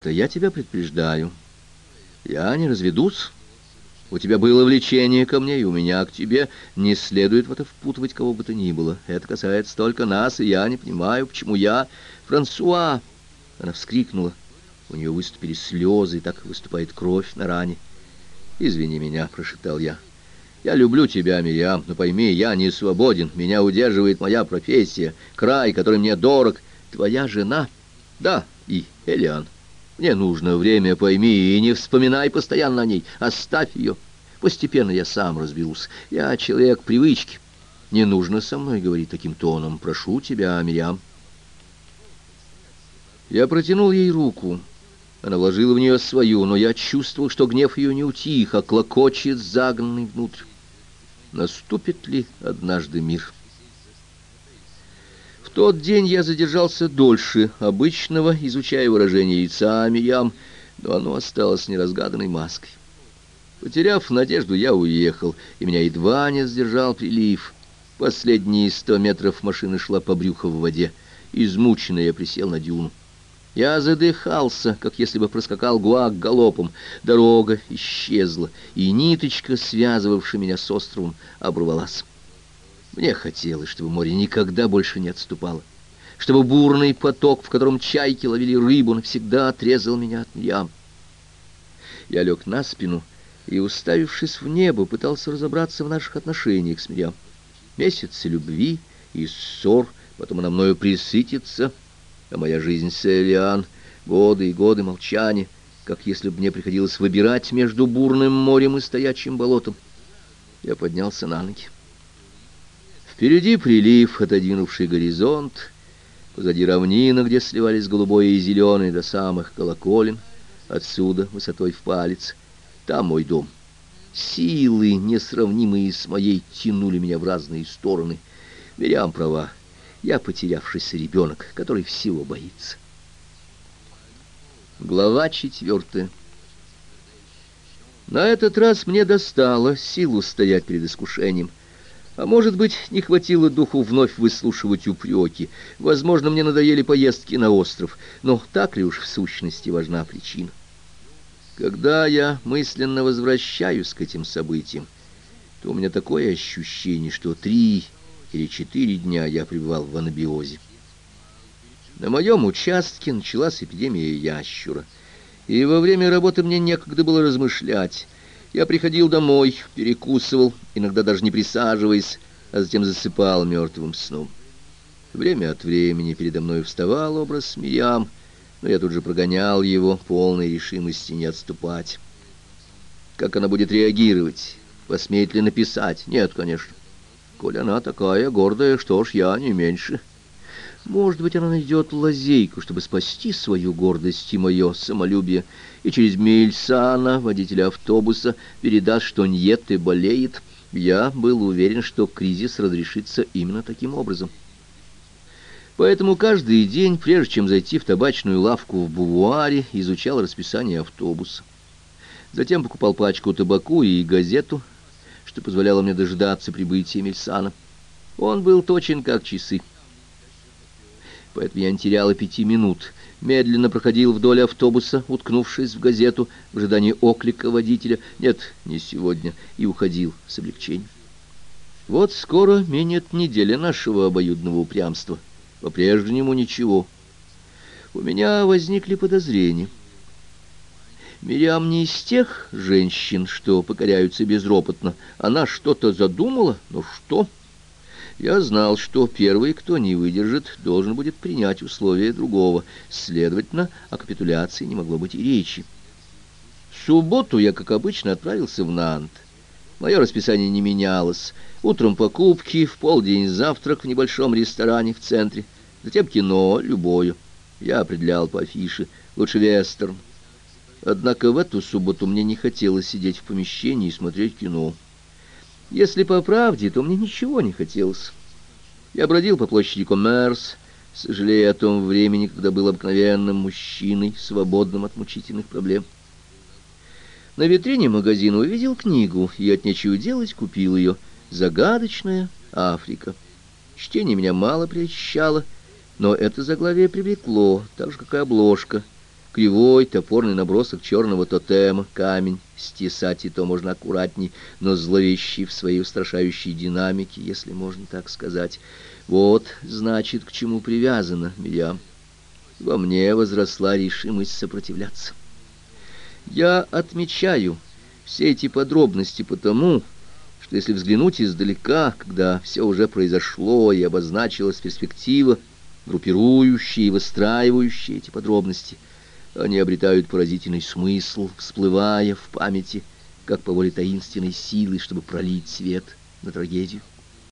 то я тебя предупреждаю. Я не разведусь. У тебя было влечение ко мне, и у меня к тебе. Не следует в это впутывать кого бы то ни было. Это касается только нас, и я не понимаю, почему я... Франсуа!» Она вскрикнула. У нее выступили слезы, и так выступает кровь на ране. «Извини меня», — прошептал я. «Я люблю тебя, Мириам, но пойми, я не свободен. Меня удерживает моя профессия, край, который мне дорог. Твоя жена?» «Да, и Элиан». Мне нужно время, пойми, и не вспоминай постоянно о ней. Оставь ее. Постепенно я сам разберусь. Я человек привычки. Не нужно со мной говорить таким тоном. Прошу тебя, Мириам. Я протянул ей руку. Она вложила в нее свою, но я чувствовал, что гнев ее не утих, а клокочет загнанный внутрь. Наступит ли однажды мир? Тот день я задержался дольше обычного, изучая выражение лица Миям, но оно осталось неразгаданной маской. Потеряв надежду, я уехал, и меня едва не сдержал прилив. Последние сто метров машина шла по брюху в воде. Измученный я присел на дюну. Я задыхался, как если бы проскакал гуак галопом. Дорога исчезла, и ниточка, связывавшая меня с островом, оборвалась. Мне хотелось, чтобы море никогда больше не отступало, чтобы бурный поток, в котором чайки ловили рыбу, навсегда отрезал меня от ям. Я лег на спину и, уставившись в небо, пытался разобраться в наших отношениях с Мирьям. Месяцы любви и ссор, потом она мною присытится, а моя жизнь с Элиан, годы и годы молчания, как если бы мне приходилось выбирать между бурным морем и стоячим болотом. Я поднялся на ноги. Впереди прилив, отодвинувший горизонт, позади равнина, где сливались голубое и зеленое до самых колоколен, отсюда высотой в палец. Там мой дом. Силы, несравнимые с моей, тянули меня в разные стороны. Мирям права. Я потерявшийся ребенок, который всего боится. Глава четвертая. На этот раз мне достало силу стоять перед искушением. А может быть, не хватило духу вновь выслушивать упреки. Возможно, мне надоели поездки на остров. Но так ли уж в сущности важна причина? Когда я мысленно возвращаюсь к этим событиям, то у меня такое ощущение, что три или четыре дня я пребывал в анабиозе. На моем участке началась эпидемия ящура, и во время работы мне некогда было размышлять, я приходил домой, перекусывал, иногда даже не присаживаясь, а затем засыпал мертвым сном. Время от времени передо мной вставал образ Мириам, но я тут же прогонял его, полной решимости не отступать. Как она будет реагировать? Посмеет ли написать? Нет, конечно. Коль она такая гордая, что ж, я не меньше. Может быть, она найдет лазейку, чтобы спасти свою гордость и мое самолюбие, и через Мильсана, водителя автобуса, передаст, что нет и болеет. Я был уверен, что кризис разрешится именно таким образом. Поэтому каждый день, прежде чем зайти в табачную лавку в Бувуаре, изучал расписание автобуса. Затем покупал пачку табаку и газету, что позволяло мне дождаться прибытия Мильсана. Он был точен как часы поэтому я не терял пяти минут. Медленно проходил вдоль автобуса, уткнувшись в газету, в ожидании оклика водителя. Нет, не сегодня. И уходил с облегчением. Вот скоро минет неделя нашего обоюдного упрямства. По-прежнему ничего. У меня возникли подозрения. Мириам не из тех женщин, что покоряются безропотно. Она что-то задумала, но что... Я знал, что первый, кто не выдержит, должен будет принять условия другого. Следовательно, о капитуляции не могло быть и речи. В субботу я, как обычно, отправился в Нант. Мое расписание не менялось. Утром покупки, в полдень завтрак в небольшом ресторане в центре. Затем кино, любое. Я определял по афише. Лучше вестерн. Однако в эту субботу мне не хотелось сидеть в помещении и смотреть кино. Если по правде, то мне ничего не хотелось. Я бродил по площади Коммерс, сожалея о том времени, когда был обыкновенным мужчиной, свободным от мучительных проблем. На витрине магазина увидел книгу и от нечего делать купил ее. «Загадочная Африка». Чтение меня мало прельщало, но это заглавие привлекло, так же, как и обложка. Кривой, топорный набросок черного тотема, камень, стесать и то можно аккуратней, но зловещий в своей устрашающей динамике, если можно так сказать. Вот, значит, к чему привязана Мирьям. Во мне возросла решимость сопротивляться. Я отмечаю все эти подробности потому, что если взглянуть издалека, когда все уже произошло и обозначилась перспектива, группирующая и выстраивающая эти подробности, они обретают поразительный смысл, всплывая в памяти, как по воле таинственной силы, чтобы пролить свет на трагедию.